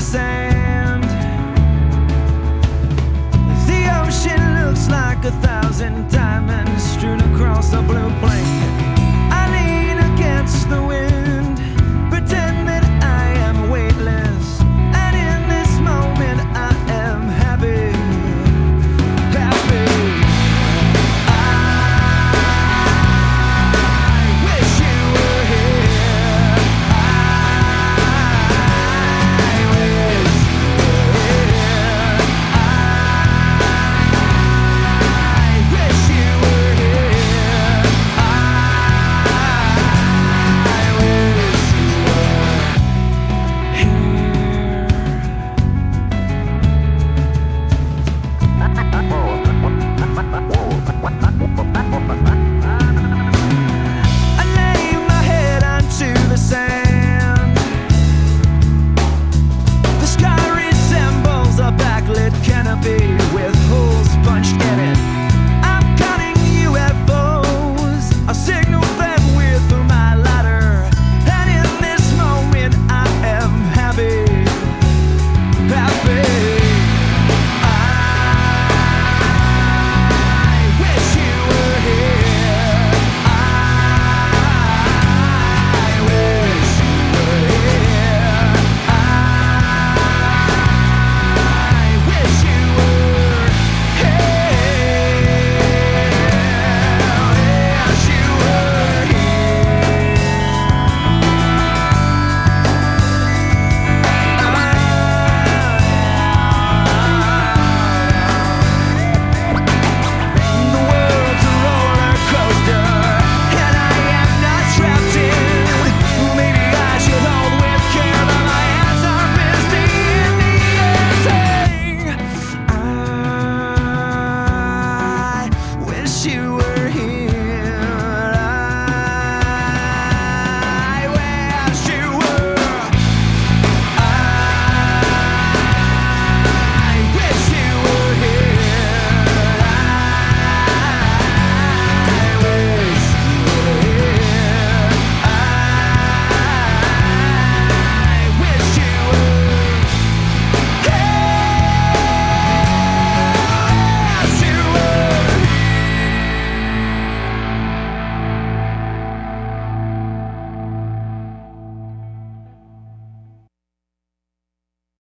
say wish you